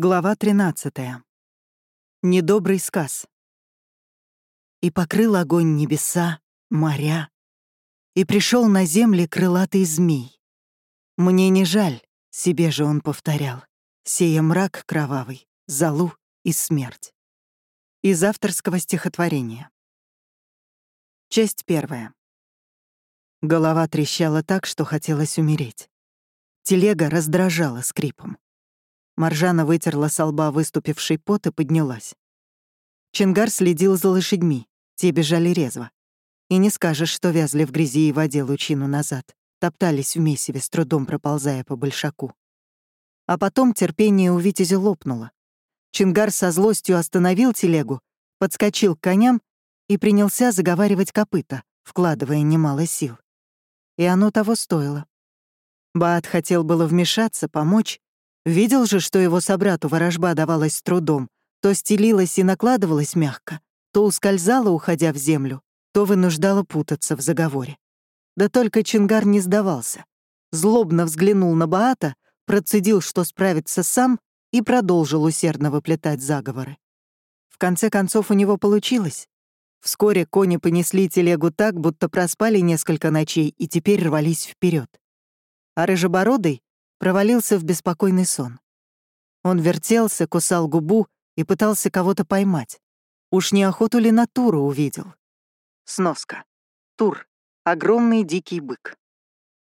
Глава 13. Недобрый сказ. «И покрыл огонь небеса, моря, и пришел на земли крылатый змей. Мне не жаль, себе же он повторял, сея мрак кровавый, залу и смерть». Из авторского стихотворения. Часть первая. Голова трещала так, что хотелось умереть. Телега раздражала скрипом. Маржана вытерла со лба выступивший пот и поднялась. Чингар следил за лошадьми, те бежали резво. И не скажешь, что вязли в грязи и воде лучину назад, топтались в месиве, с трудом проползая по большаку. А потом терпение у Витязи лопнуло. Чингар со злостью остановил телегу, подскочил к коням и принялся заговаривать копыта, вкладывая немало сил. И оно того стоило. Баат хотел было вмешаться, помочь, Видел же, что его собрату ворожба давалась с трудом, то стелилась и накладывалась мягко, то ускользала, уходя в землю, то вынуждала путаться в заговоре. Да только Чингар не сдавался. Злобно взглянул на Баата, процедил, что справится сам, и продолжил усердно выплетать заговоры. В конце концов у него получилось. Вскоре кони понесли телегу так, будто проспали несколько ночей и теперь рвались вперед. А Рыжебородый провалился в беспокойный сон. Он вертелся, кусал губу и пытался кого-то поймать. Уж не охоту ли на Тура увидел? Сноска. Тур. Огромный дикий бык.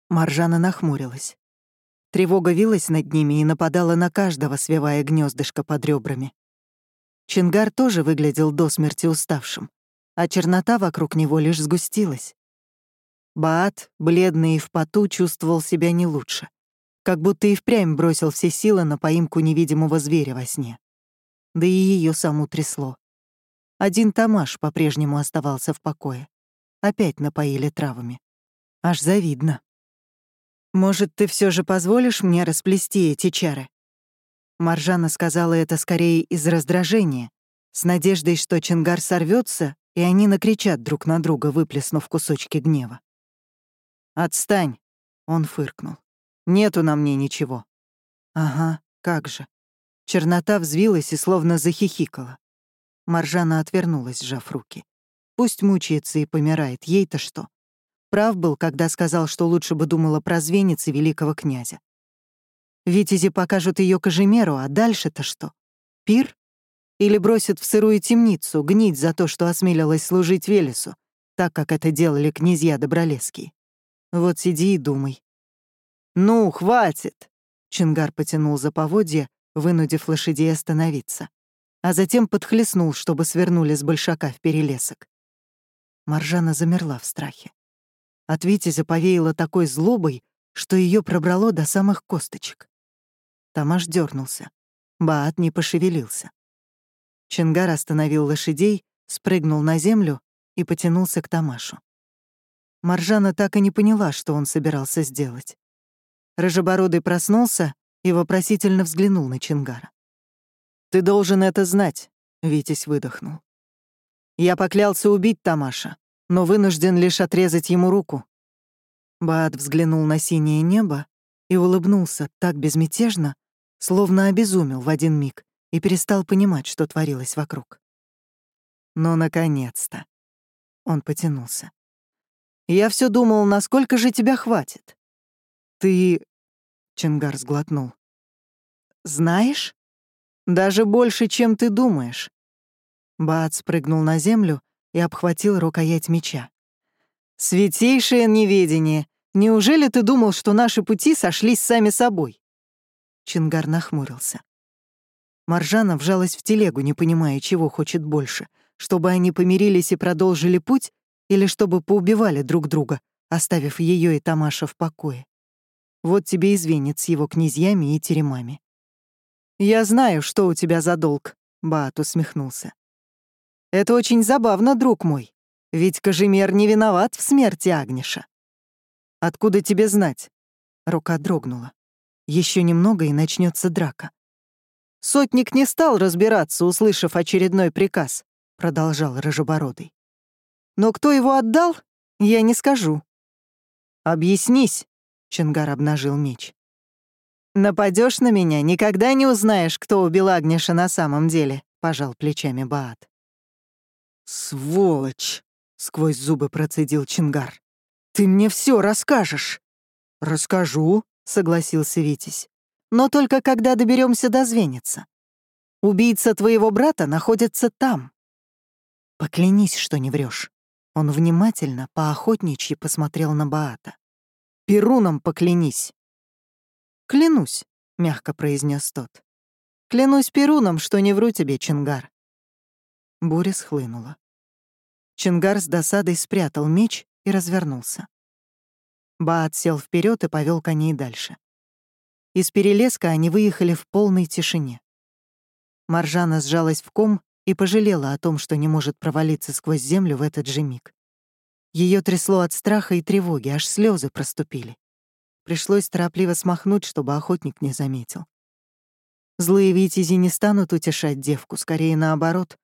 Маржана нахмурилась. Тревога вилась над ними и нападала на каждого, свивая гнездышко под ребрами. Чингар тоже выглядел до смерти уставшим, а чернота вокруг него лишь сгустилась. Баат, бледный и в поту, чувствовал себя не лучше как будто и впрямь бросил все силы на поимку невидимого зверя во сне. Да и ее саму трясло. Один Тамаш по-прежнему оставался в покое. Опять напоили травами. Аж завидно. «Может, ты все же позволишь мне расплести эти чары?» Маржана сказала это скорее из раздражения, с надеждой, что Чингар сорвется, и они накричат друг на друга, выплеснув кусочки гнева. «Отстань!» — он фыркнул. Нету на мне ничего». «Ага, как же». Чернота взвилась и словно захихикала. Маржана отвернулась, сжав руки. Пусть мучается и помирает, ей-то что. Прав был, когда сказал, что лучше бы думала про звеницы великого князя. Витязи покажут ее Кожемеру, а дальше-то что? Пир? Или бросят в сырую темницу, гнить за то, что осмелилась служить Велесу, так как это делали князья Добролесские? Вот сиди и думай. «Ну, хватит!» Чингар потянул за поводья, вынудив лошадей остановиться, а затем подхлестнул, чтобы свернули с большака в перелесок. Маржана замерла в страхе. От Витязя повеяло такой злобой, что ее пробрало до самых косточек. Тамаш дернулся. Баат не пошевелился. Чингар остановил лошадей, спрыгнул на землю и потянулся к Тамашу. Маржана так и не поняла, что он собирался сделать. Рыжебородый проснулся и вопросительно взглянул на Чингара. «Ты должен это знать», — Витязь выдохнул. «Я поклялся убить Тамаша, но вынужден лишь отрезать ему руку». Баат взглянул на синее небо и улыбнулся так безмятежно, словно обезумел в один миг и перестал понимать, что творилось вокруг. «Ну, наконец-то!» Он потянулся. «Я все думал, насколько же тебя хватит?» «Ты Чингар сглотнул. «Знаешь? Даже больше, чем ты думаешь». Баат спрыгнул на землю и обхватил рукоять меча. «Святейшее неведение! Неужели ты думал, что наши пути сошлись сами собой?» Чингар нахмурился. Маржана вжалась в телегу, не понимая, чего хочет больше, чтобы они помирились и продолжили путь, или чтобы поубивали друг друга, оставив ее и Тамаша в покое. Вот тебе и звенит его князьями и теремами. «Я знаю, что у тебя за долг», — Баат усмехнулся. «Это очень забавно, друг мой, ведь Кожемер не виноват в смерти Агниша». «Откуда тебе знать?» Рука дрогнула. Еще немного, и начнется драка. «Сотник не стал разбираться, услышав очередной приказ», — продолжал Рыжебородый. «Но кто его отдал, я не скажу». «Объяснись», Чингар обнажил меч. Нападешь на меня, никогда не узнаешь, кто убил Агниша на самом деле», — пожал плечами Баат. «Сволочь!» — сквозь зубы процедил Чингар. «Ты мне все расскажешь!» «Расскажу», — согласился Витязь. «Но только когда доберемся до Звеница. Убийца твоего брата находится там. Поклянись, что не врешь. Он внимательно, поохотничьи посмотрел на Баата. «Перуном поклянись!» «Клянусь», — мягко произнес тот. «Клянусь Перуном, что не вру тебе, Чингар». Буря схлынула. Чингар с досадой спрятал меч и развернулся. Баат сел вперед и повел коней дальше. Из перелеска они выехали в полной тишине. Маржана сжалась в ком и пожалела о том, что не может провалиться сквозь землю в этот же миг. Ее трясло от страха и тревоги, аж слезы проступили. Пришлось торопливо смахнуть, чтобы охотник не заметил. Злые витязи не станут утешать девку, скорее наоборот.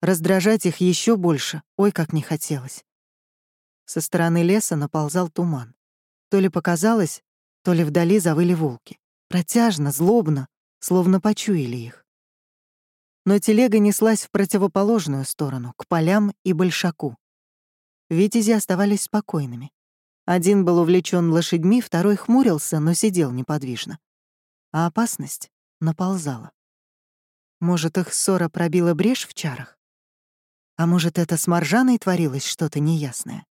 Раздражать их еще больше, ой, как не хотелось. Со стороны леса наползал туман. То ли показалось, то ли вдали завыли волки. Протяжно, злобно, словно почуяли их но телега неслась в противоположную сторону, к полям и большаку. Витязи оставались спокойными. Один был увлечен лошадьми, второй хмурился, но сидел неподвижно. А опасность наползала. Может, их ссора пробила брешь в чарах? А может, это с Маржаной творилось что-то неясное?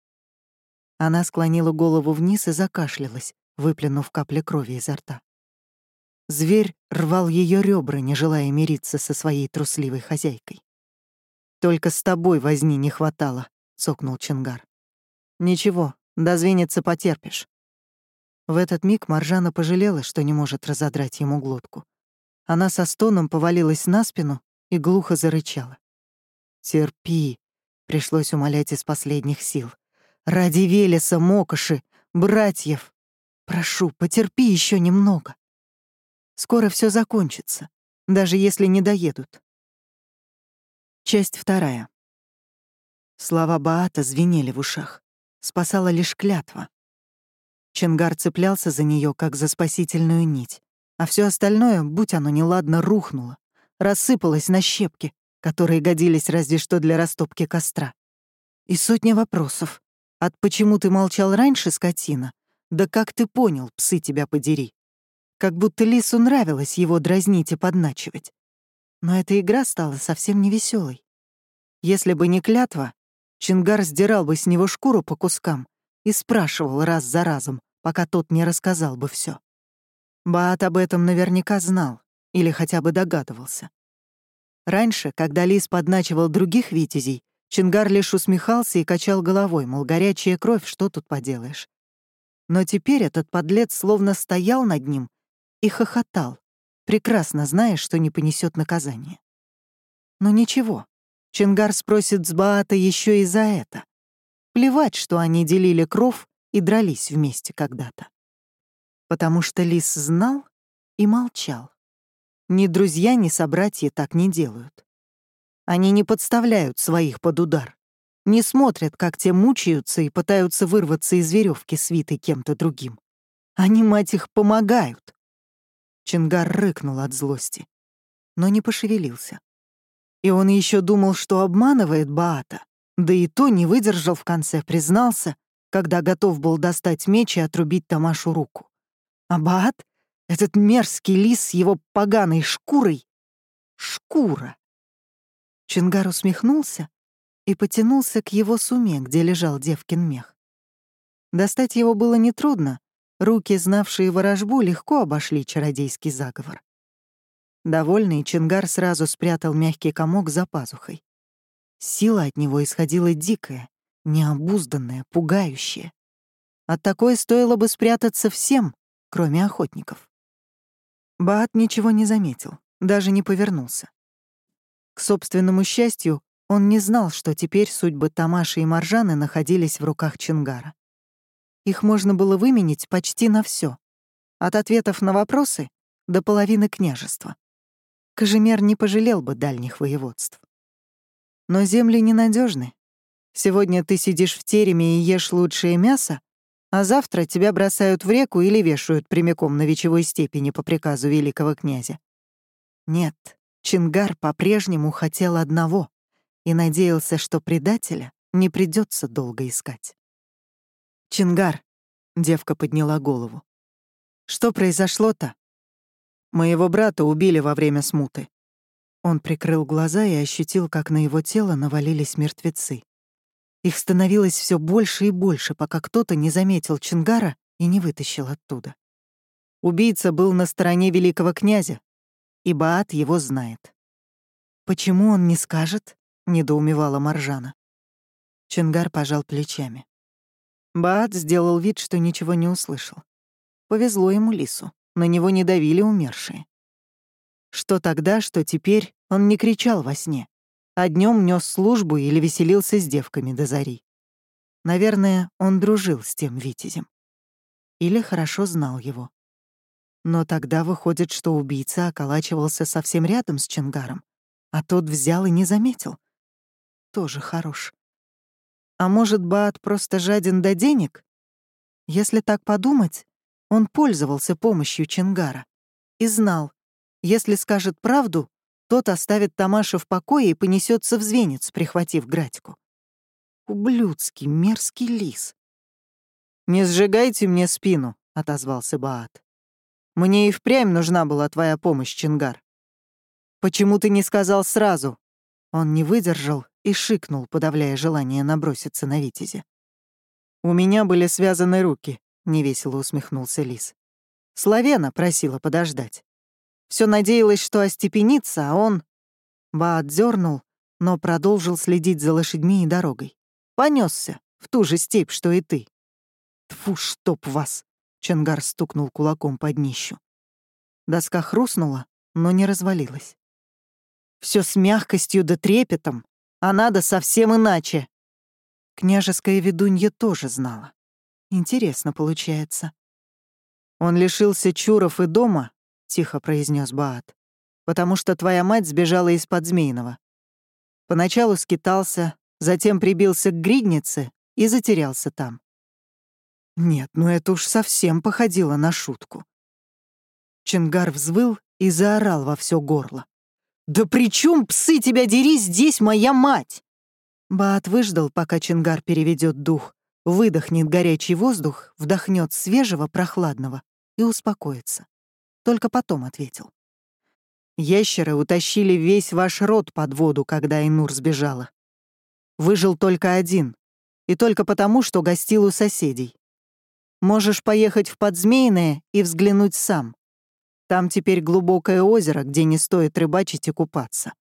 Она склонила голову вниз и закашлялась, выплюнув капли крови изо рта. Зверь рвал ее ребра, не желая мириться со своей трусливой хозяйкой. «Только с тобой возни не хватало», — цокнул Чингар. «Ничего, дозвениться потерпишь». В этот миг Маржана пожалела, что не может разодрать ему глотку. Она со стоном повалилась на спину и глухо зарычала. «Терпи», — пришлось умолять из последних сил. «Ради Велеса, Мокоши, братьев! Прошу, потерпи еще немного». Скоро все закончится, даже если не доедут. Часть вторая. Слова Баата звенели в ушах. Спасала лишь клятва. Ченгар цеплялся за нее, как за спасительную нить, а все остальное, будь оно неладно, рухнуло, рассыпалось на щепки, которые годились разве что для растопки костра. И сотни вопросов. От почему ты молчал раньше, скотина? Да как ты понял, псы тебя подери? как будто Лису нравилось его дразнить и подначивать. Но эта игра стала совсем невеселой. Если бы не клятва, Чингар сдирал бы с него шкуру по кускам и спрашивал раз за разом, пока тот не рассказал бы все. Баат об этом наверняка знал или хотя бы догадывался. Раньше, когда Лис подначивал других витязей, Чингар лишь усмехался и качал головой, мол, горячая кровь, что тут поделаешь. Но теперь этот подлец словно стоял над ним и хохотал, прекрасно зная, что не понесет наказание. Но ничего, Чингар спросит с Баата еще и за это. Плевать, что они делили кров и дрались вместе когда-то. Потому что Лис знал и молчал. Ни друзья, ни собратья так не делают. Они не подставляют своих под удар, не смотрят, как те мучаются и пытаются вырваться из веревки, свитой кем-то другим. Они, мать их, помогают, Чингар рыкнул от злости, но не пошевелился. И он еще думал, что обманывает Баата, да и то не выдержал в конце, признался, когда готов был достать меч и отрубить Тамашу руку. А Баат, этот мерзкий лис с его поганой шкурой... Шкура! Чингар усмехнулся и потянулся к его суме, где лежал девкин мех. Достать его было нетрудно, Руки, знавшие ворожбу, легко обошли чародейский заговор. Довольный, Чингар сразу спрятал мягкий комок за пазухой. Сила от него исходила дикая, необузданная, пугающая. От такой стоило бы спрятаться всем, кроме охотников. Баат ничего не заметил, даже не повернулся. К собственному счастью, он не знал, что теперь судьбы Тамаши и Маржаны находились в руках Чингара. Их можно было выменить почти на все, От ответов на вопросы до половины княжества. Кожемер не пожалел бы дальних воеводств. Но земли ненадежны. Сегодня ты сидишь в тереме и ешь лучшее мясо, а завтра тебя бросают в реку или вешают прямиком на вечевой степени по приказу великого князя. Нет, Чингар по-прежнему хотел одного и надеялся, что предателя не придется долго искать. «Чингар», — девка подняла голову, — «что произошло-то?» «Моего брата убили во время смуты». Он прикрыл глаза и ощутил, как на его тело навалились мертвецы. Их становилось все больше и больше, пока кто-то не заметил Чингара и не вытащил оттуда. Убийца был на стороне великого князя, и Баат его знает. «Почему он не скажет?» — недоумевала Маржана. Чингар пожал плечами. Баат сделал вид, что ничего не услышал. Повезло ему лису, на него не давили умершие. Что тогда, что теперь, он не кричал во сне а днем нес службу или веселился с девками до зари. Наверное, он дружил с тем Витязем. Или хорошо знал его. Но тогда выходит, что убийца околачивался совсем рядом с Ченгаром, а тот взял и не заметил. Тоже хорош. А может, Баат просто жаден до денег? Если так подумать, он пользовался помощью Ченгара и знал, если скажет правду, тот оставит Тамаша в покое и понесется в звенец, прихватив Градьку. Ублюдский, мерзкий лис. «Не сжигайте мне спину», — отозвался Баат. «Мне и впрямь нужна была твоя помощь, Чингар. Почему ты не сказал сразу?» Он не выдержал и шикнул, подавляя желание наброситься на Витязя. «У меня были связаны руки», — невесело усмехнулся лис. Славена просила подождать. Все надеялась, что остепенится, а он... Баат дернул, но продолжил следить за лошадьми и дорогой. Понесся в ту же степь, что и ты. Тфу, чтоб вас! Чангар стукнул кулаком под днищу. Доска хрустнула, но не развалилась. Все с мягкостью да трепетом, а надо совсем иначе. Княжеская ведунья тоже знала. Интересно получается. Он лишился чуров и дома, тихо произнес Баат, потому что твоя мать сбежала из-под Змеиного. Поначалу скитался, затем прибился к гриднице и затерялся там. Нет, ну это уж совсем походило на шутку. Чингар взвыл и заорал во все горло. «Да при чем, псы тебя дери, здесь моя мать!» Баат выждал, пока Чингар переведет дух, выдохнет горячий воздух, вдохнет свежего, прохладного и успокоится. Только потом ответил. «Ящеры утащили весь ваш род под воду, когда Инур сбежала. Выжил только один, и только потому, что гостил у соседей. Можешь поехать в Подзмеиное и взглянуть сам. Там теперь глубокое озеро, где не стоит рыбачить и купаться».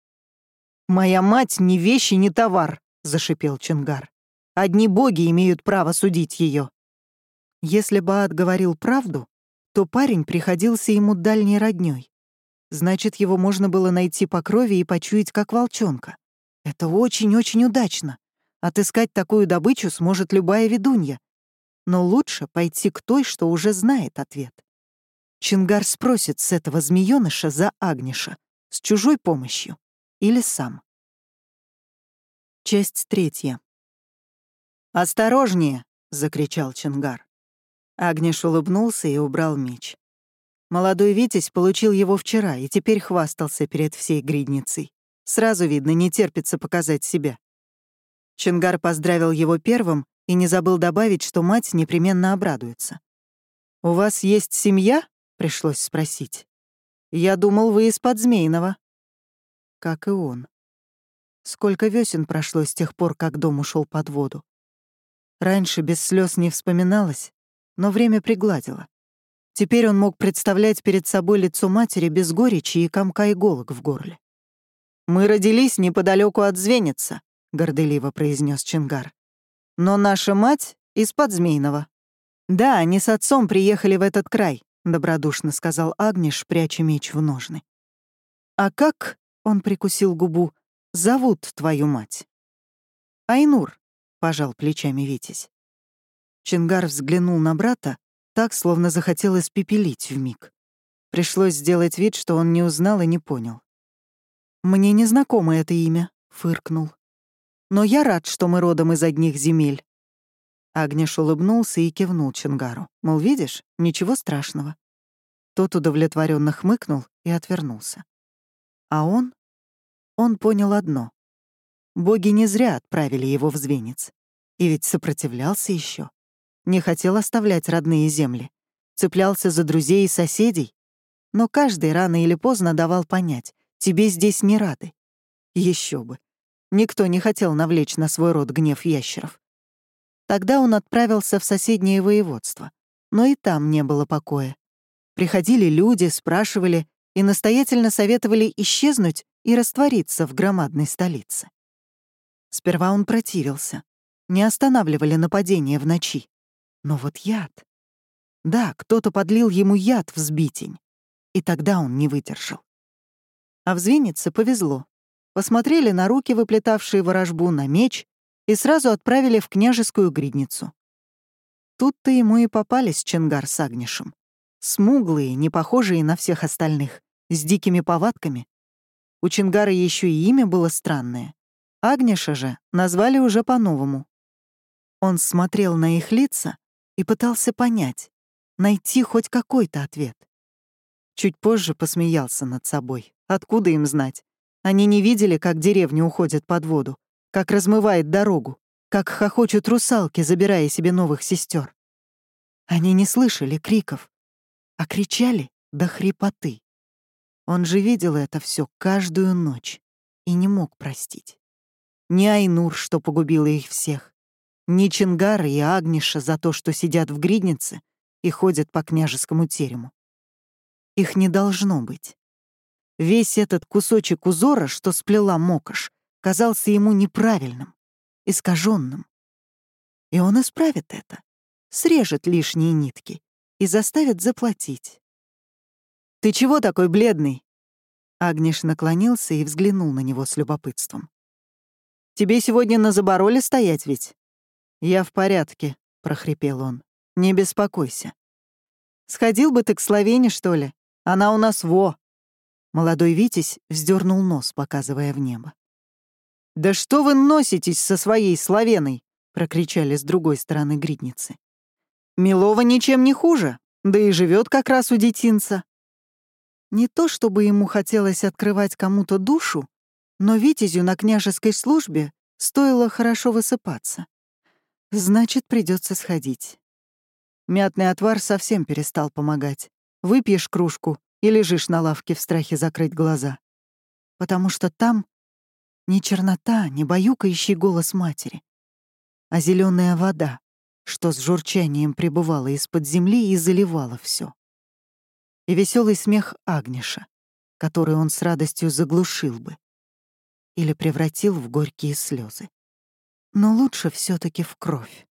«Моя мать ни вещи, ни товар», — зашипел Чингар. «Одни боги имеют право судить ее. Если Баат говорил правду, то парень приходился ему дальней роднёй. Значит, его можно было найти по крови и почуять как волчонка. Это очень-очень удачно. Отыскать такую добычу сможет любая ведунья. Но лучше пойти к той, что уже знает ответ. Чингар спросит с этого змеёныша за Агниша, с чужой помощью или сам. Часть третья. «Осторожнее!» — закричал Чингар. Агнеш улыбнулся и убрал меч. Молодой Витязь получил его вчера и теперь хвастался перед всей гридницей. Сразу видно, не терпится показать себя. Чингар поздравил его первым и не забыл добавить, что мать непременно обрадуется. «У вас есть семья?» — пришлось спросить. «Я думал, вы из Подзмейного». Как и он. Сколько весен прошло с тех пор, как дом ушел под воду. Раньше без слез не вспоминалось, но время пригладило. Теперь он мог представлять перед собой лицо матери без горечи и комка иголок в горле. «Мы родились неподалеку от Звеница», — горделиво произнес Чингар. «Но наша мать из-под Змейного». «Да, они с отцом приехали в этот край», — добродушно сказал Агниш, пряча меч в ножны. «А как?» — он прикусил губу. «Зовут твою мать?» «Айнур», — пожал плечами Витязь. Чингар взглянул на брата, так, словно захотел испепелить вмиг. Пришлось сделать вид, что он не узнал и не понял. «Мне не знакомо это имя», — фыркнул. «Но я рад, что мы родом из одних земель». Агнеш улыбнулся и кивнул Чингару. Мол, видишь, ничего страшного. Тот удовлетворенно хмыкнул и отвернулся. А он? Он понял одно. Боги не зря отправили его в Звенец. И ведь сопротивлялся еще. Не хотел оставлять родные земли. Цеплялся за друзей и соседей. Но каждый рано или поздно давал понять, тебе здесь не рады. Еще бы. Никто не хотел навлечь на свой род гнев ящеров. Тогда он отправился в соседнее воеводство. Но и там не было покоя. Приходили люди, спрашивали и настоятельно советовали исчезнуть и раствориться в громадной столице. Сперва он противился. Не останавливали нападения в ночи. Но вот яд. Да, кто-то подлил ему яд в сбитень. И тогда он не выдержал. А в повезло. Посмотрели на руки, выплетавшие ворожбу, на меч, и сразу отправили в княжескую гридницу. Тут-то ему и попались Ченгар с Агнишем. Смуглые, не похожие на всех остальных, с дикими повадками. У Чингара еще и имя было странное. Агниша же назвали уже по-новому. Он смотрел на их лица и пытался понять, найти хоть какой-то ответ. Чуть позже посмеялся над собой. Откуда им знать? Они не видели, как деревня уходит под воду, как размывает дорогу, как хохочут русалки, забирая себе новых сестер. Они не слышали криков, а кричали до хрипоты. Он же видел это все каждую ночь и не мог простить. Ни Айнур, что погубила их всех, ни Чингара и Агниша за то, что сидят в гриднице и ходят по княжескому терему. Их не должно быть. Весь этот кусочек узора, что сплела Мокош, казался ему неправильным, искаженным. И он исправит это, срежет лишние нитки и заставит заплатить. «Ты чего такой бледный?» Агнеш наклонился и взглянул на него с любопытством. «Тебе сегодня на забороле стоять ведь?» «Я в порядке», — прохрипел он. «Не беспокойся». «Сходил бы ты к Словене, что ли? Она у нас во!» Молодой Витязь вздернул нос, показывая в небо. «Да что вы носитесь со своей Славеной?» — прокричали с другой стороны гридницы. «Милова ничем не хуже, да и живет как раз у детинца». Не то чтобы ему хотелось открывать кому-то душу, но Витязю на княжеской службе стоило хорошо высыпаться. Значит, придется сходить. Мятный отвар совсем перестал помогать. Выпьешь кружку и лежишь на лавке в страхе закрыть глаза. Потому что там не чернота, не баюкающий голос матери, а зеленая вода, что с журчанием пребывала из-под земли и заливала все. И веселый смех Агниша, который он с радостью заглушил бы или превратил в горькие слезы. Но лучше все таки в кровь.